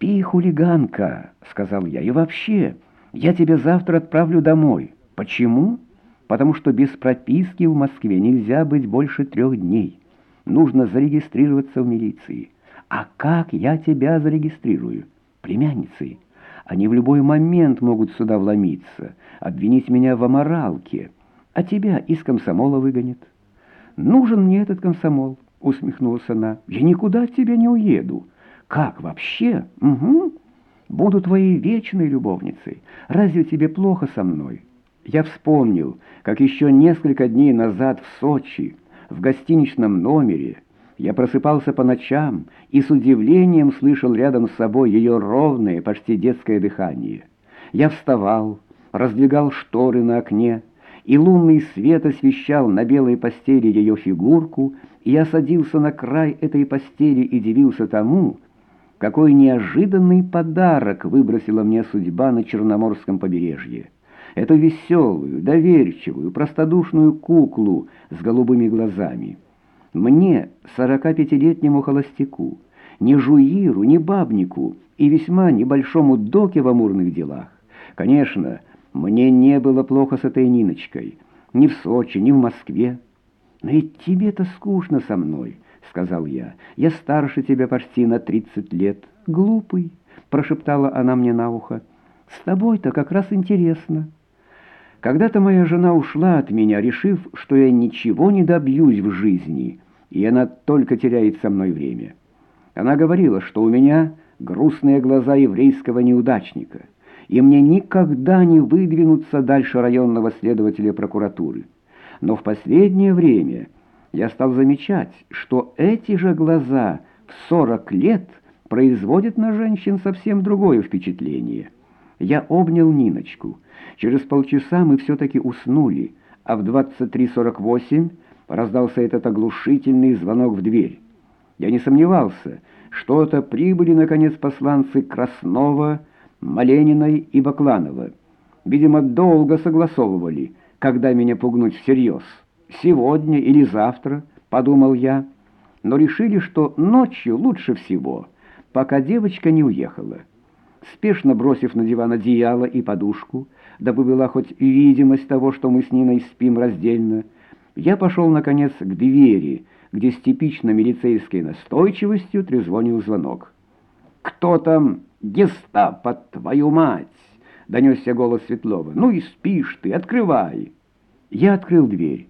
«Спи, хулиганка», — сказал я, — «и вообще, я тебя завтра отправлю домой». «Почему?» «Потому что без прописки в Москве нельзя быть больше трех дней. Нужно зарегистрироваться в милиции». «А как я тебя зарегистрирую?» «Племянницей. Они в любой момент могут сюда вломиться, обвинить меня в аморалке, а тебя из комсомола выгонят». «Нужен мне этот комсомол», — усмехнулась она. «Я никуда от тебя не уеду». «Как вообще? Угу. Буду твоей вечной любовницей. Разве тебе плохо со мной?» Я вспомнил, как еще несколько дней назад в Сочи, в гостиничном номере, я просыпался по ночам и с удивлением слышал рядом с собой ее ровное, почти детское дыхание. Я вставал, раздвигал шторы на окне, и лунный свет освещал на белой постели ее фигурку, и я садился на край этой постели и дивился тому, какой неожиданный подарок выбросила мне судьба на Черноморском побережье. Эту веселую, доверчивую, простодушную куклу с голубыми глазами. Мне, сорока пятилетнему холостяку, ни жуиру, ни бабнику и весьма небольшому доке в амурных делах. Конечно, мне не было плохо с этой Ниночкой, ни в Сочи, ни в Москве. Но ведь тебе-то скучно со мной, — сказал я. «Я старше тебя почти на тридцать лет. Глупый», — прошептала она мне на ухо. «С тобой-то как раз интересно». Когда-то моя жена ушла от меня, решив, что я ничего не добьюсь в жизни, и она только теряет со мной время. Она говорила, что у меня грустные глаза еврейского неудачника, и мне никогда не выдвинуться дальше районного следователя прокуратуры. Но в последнее время я стал замечать, что эти же глаза в 40 лет производят на женщин совсем другое впечатление. Я обнял Ниночку. Через полчаса мы все-таки уснули, а в 23.48 раздался этот оглушительный звонок в дверь. Я не сомневался, что это прибыли, наконец, посланцы Краснова, Малениной и Бакланова. Видимо, долго согласовывали, когда меня пугнуть всерьез сегодня или завтра, подумал я, но решили, что ночью лучше всего, пока девочка не уехала. Спешно бросив на диван одеяло и подушку, дабы была хоть видимость того, что мы с Ниной спим раздельно, я пошел, наконец, к двери, где с типично милицейской настойчивостью трезвонил звонок. «Кто там? Гестапо, твою мать!» — донесся голос Светлова. «Ну и спишь ты, открывай!» Я открыл дверь.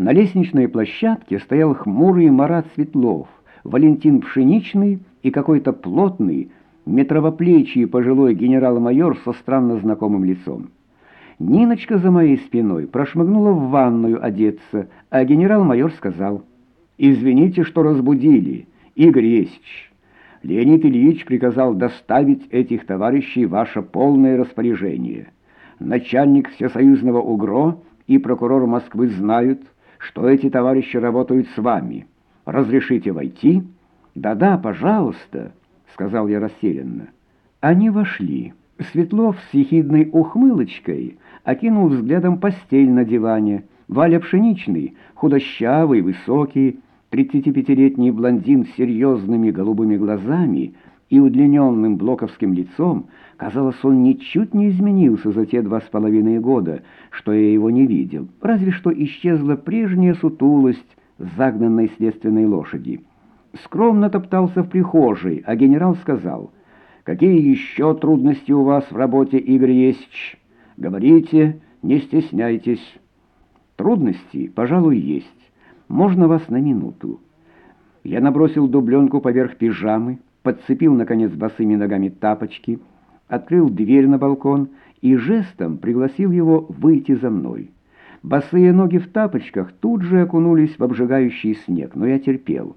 На лестничной площадке стоял хмурый Марат Светлов, Валентин Пшеничный и какой-то плотный, метровоплечий пожилой генерал-майор со странно знакомым лицом. Ниночка за моей спиной прошмыгнула в ванную одеться, а генерал-майор сказал, «Извините, что разбудили, Игорь Есич. Леонид Ильич приказал доставить этих товарищей ваше полное распоряжение. Начальник Всесоюзного УГРО и прокурор Москвы знают, что эти товарищи работают с вами. Разрешите войти?» «Да-да, пожалуйста», — сказал я растерянно. Они вошли. Светлов с ехидной ухмылочкой окинул взглядом постель на диване. Валя Пшеничный, худощавый, высокий, 35-летний блондин с серьезными голубыми глазами и удлиненным блоковским лицом, казалось, он ничуть не изменился за те два с половиной года, что я его не видел, разве что исчезла прежняя сутулость загнанной следственной лошади. Скромно топтался в прихожей, а генерал сказал, «Какие еще трудности у вас в работе, Игорь Есич? Говорите, не стесняйтесь». «Трудности, пожалуй, есть. Можно вас на минуту». Я набросил дубленку поверх пижамы, подцепил, наконец, босыми ногами тапочки, открыл дверь на балкон и жестом пригласил его выйти за мной. Босые ноги в тапочках тут же окунулись в обжигающий снег, но я терпел.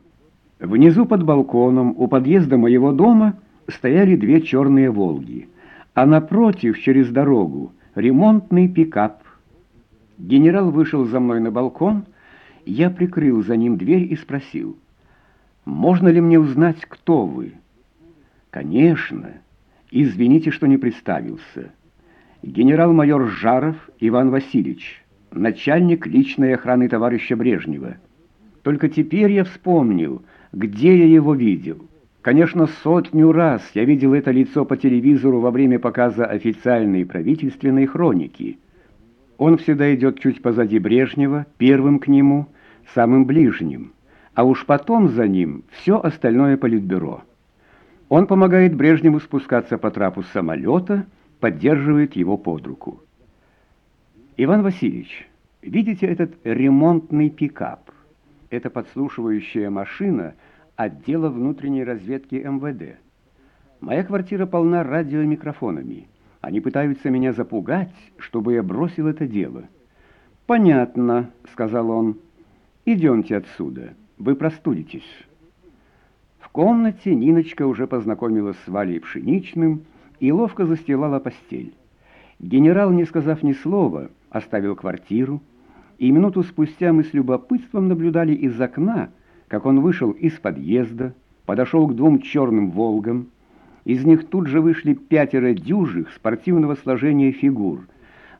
Внизу под балконом у подъезда моего дома стояли две черные «Волги», а напротив, через дорогу, ремонтный пикап. Генерал вышел за мной на балкон, я прикрыл за ним дверь и спросил, «Можно ли мне узнать, кто вы?» «Конечно. Извините, что не представился. Генерал-майор Жаров Иван Васильевич, начальник личной охраны товарища Брежнева. Только теперь я вспомнил, где я его видел». Конечно, сотню раз я видел это лицо по телевизору во время показа официальной правительственной хроники. Он всегда идет чуть позади Брежнева, первым к нему, самым ближним, а уж потом за ним все остальное политбюро. Он помогает Брежневу спускаться по трапу самолета, поддерживает его под руку. Иван Васильевич, видите этот ремонтный пикап? Это подслушивающая машина отдела внутренней разведки МВД. Моя квартира полна радиомикрофонами. Они пытаются меня запугать, чтобы я бросил это дело. «Понятно», — сказал он. «Идемте отсюда, вы простудитесь». В комнате Ниночка уже познакомилась с Валей Пшеничным и ловко застилала постель. Генерал, не сказав ни слова, оставил квартиру, и минуту спустя мы с любопытством наблюдали из окна, как он вышел из подъезда, подошел к двум черным «Волгам». Из них тут же вышли пятеро дюжих спортивного сложения фигур,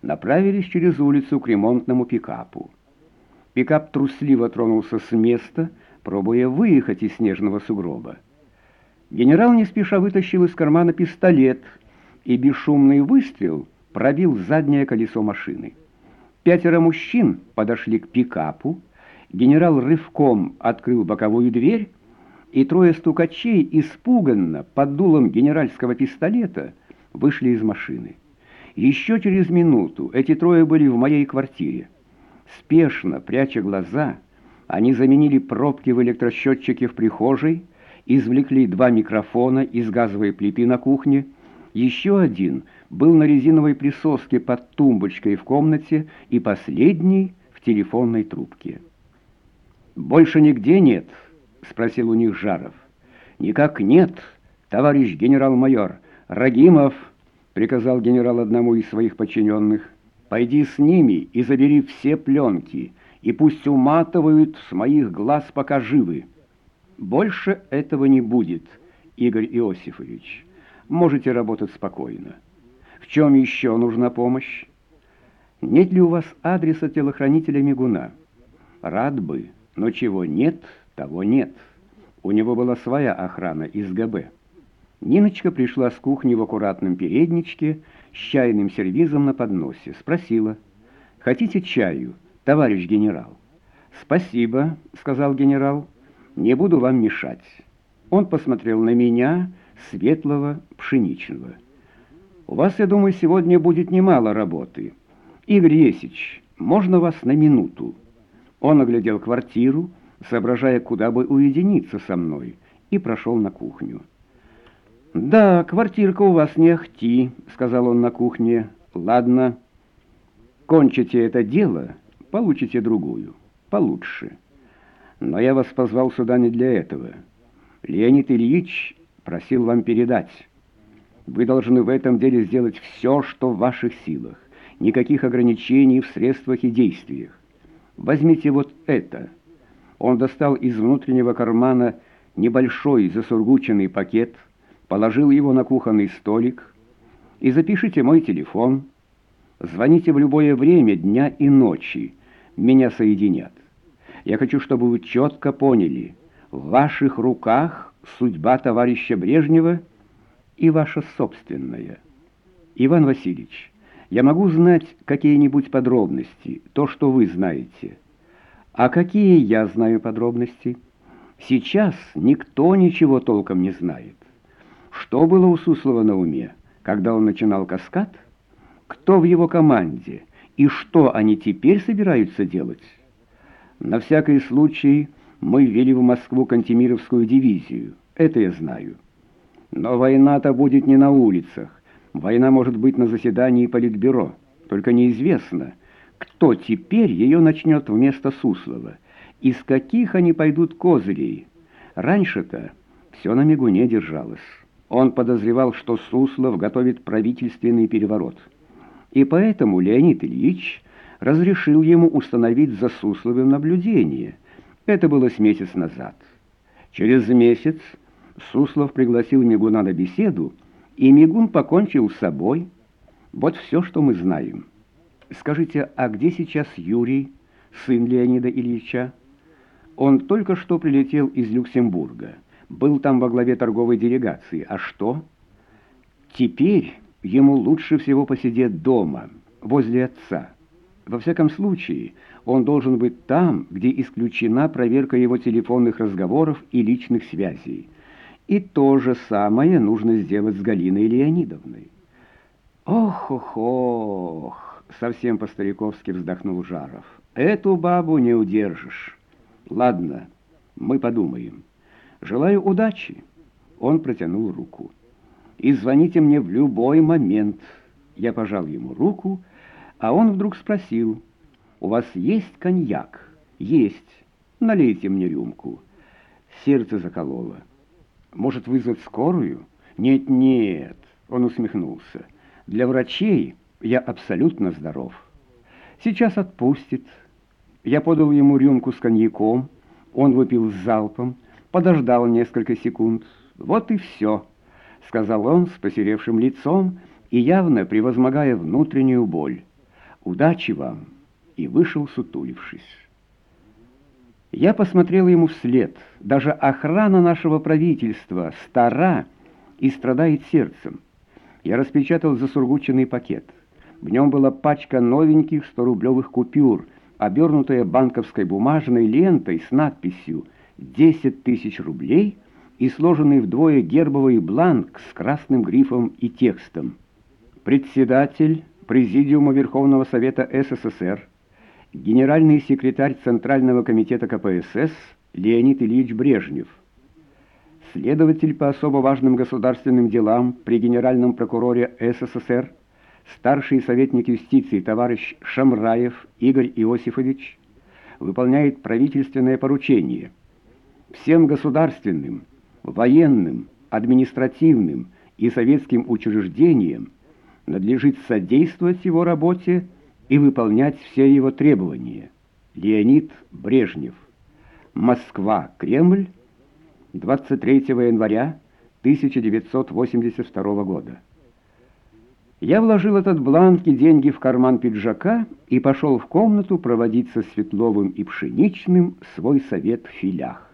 направились через улицу к ремонтному пикапу. Пикап трусливо тронулся с места, пробуя выехать из снежного сугроба. Генерал не спеша вытащил из кармана пистолет, и бесшумный выстрел пробил заднее колесо машины. Пятеро мужчин подошли к пикапу, генерал рывком открыл боковую дверь, и трое стукачей испуганно под дулом генеральского пистолета вышли из машины. Еще через минуту эти трое были в моей квартире. Спешно, пряча глаза, они заменили пробки в электросчетчике в прихожей, извлекли два микрофона из газовой плиты на кухне, еще один был на резиновой присоске под тумбочкой в комнате и последний в телефонной трубке. «Больше нигде нет?» — спросил у них Жаров. «Никак нет, товарищ генерал-майор. Рагимов!» — приказал генерал одному из своих подчиненных. «Пойди с ними и забери все пленки, и пусть уматывают с моих глаз, пока живы. Больше этого не будет, Игорь Иосифович. Можете работать спокойно. В чем еще нужна помощь? Нет ли у вас адреса телохранителя Мигуна? Рад бы». Но чего нет, того нет. У него была своя охрана из ГБ. Ниночка пришла с кухни в аккуратном передничке с чайным сервизом на подносе. Спросила, «Хотите чаю, товарищ генерал?» «Спасибо», — сказал генерал, — «не буду вам мешать». Он посмотрел на меня, светлого, пшеничного. «У вас, я думаю, сегодня будет немало работы. Игорь Есич, можно вас на минуту?» Он оглядел квартиру, соображая, куда бы уединиться со мной, и прошел на кухню. «Да, квартирка у вас не ахти», — сказал он на кухне. «Ладно, кончите это дело, получите другую, получше. Но я вас позвал сюда не для этого. Леонид Ильич просил вам передать. Вы должны в этом деле сделать все, что в ваших силах. Никаких ограничений в средствах и действиях. Возьмите вот это». Он достал из внутреннего кармана небольшой засургученный пакет, положил его на кухонный столик и запишите мой телефон. Звоните в любое время дня и ночи. Меня соединят. Я хочу, чтобы вы четко поняли, в ваших руках судьба товарища Брежнева и ваша собственная. Иван Васильевич, я могу знать какие-нибудь подробности, то, что вы знаете. А какие я знаю подробности? Сейчас никто ничего толком не знает. Что было у Суслова на уме, когда он начинал каскад? Кто в его команде? И что они теперь собираются делать? На всякий случай мы ввели в Москву Кантемировскую дивизию. Это я знаю. Но война-то будет не на улицах. Война может быть на заседании Политбюро, только неизвестно, кто теперь ее начнет вместо Суслова, из каких они пойдут козырей. Раньше-то все на мигуне держалось. Он подозревал, что Суслов готовит правительственный переворот. И поэтому Леонид Ильич разрешил ему установить за Сусловым наблюдение. Это было с месяц назад. Через месяц Суслов пригласил Мигуна на беседу, и Мигун покончил с собой. Вот все, что мы знаем. Скажите, а где сейчас Юрий, сын Леонида Ильича? Он только что прилетел из Люксембурга. Был там во главе торговой делегации. А что? Теперь ему лучше всего посидеть дома, возле отца. Во всяком случае, он должен быть там, где исключена проверка его телефонных разговоров и личных связей. И то же самое нужно сделать с Галиной Леонидовной. «Ох-ох-ох!» — совсем по-стариковски вздохнул Жаров. «Эту бабу не удержишь. Ладно, мы подумаем. Желаю удачи!» Он протянул руку. «И звоните мне в любой момент». Я пожал ему руку, а он вдруг спросил, «У вас есть коньяк?» «Есть. Налейте мне рюмку». Сердце закололо. «Может, вызвать скорую?» «Нет-нет», — он усмехнулся. «Для врачей я абсолютно здоров. Сейчас отпустит». Я подал ему рюмку с коньяком, он выпил с залпом, подождал несколько секунд. «Вот и все», — сказал он с посеревшим лицом и явно превозмогая внутреннюю боль. «Удачи вам!» и вышел сутулившись. Я посмотрел ему вслед. Даже охрана нашего правительства стара и страдает сердцем. Я распечатал засургученный пакет. В нем была пачка новеньких 100-рублевых купюр, обернутая банковской бумажной лентой с надписью «10 тысяч рублей» и сложенный вдвое гербовый бланк с красным грифом и текстом. Председатель Президиума Верховного Совета СССР, генеральный секретарь Центрального комитета КПСС Леонид Ильич Брежнев, следователь по особо важным государственным делам при генеральном прокуроре СССР, старший советник юстиции товарищ Шамраев Игорь Иосифович, выполняет правительственное поручение. Всем государственным, военным, административным и советским учреждениям надлежит содействовать его работе и выполнять все его требования. Леонид Брежнев. Москва, Кремль, 23 января 1982 года. Я вложил этот бланк и деньги в карман пиджака и пошел в комнату проводить со Светловым и Пшеничным свой совет в филях.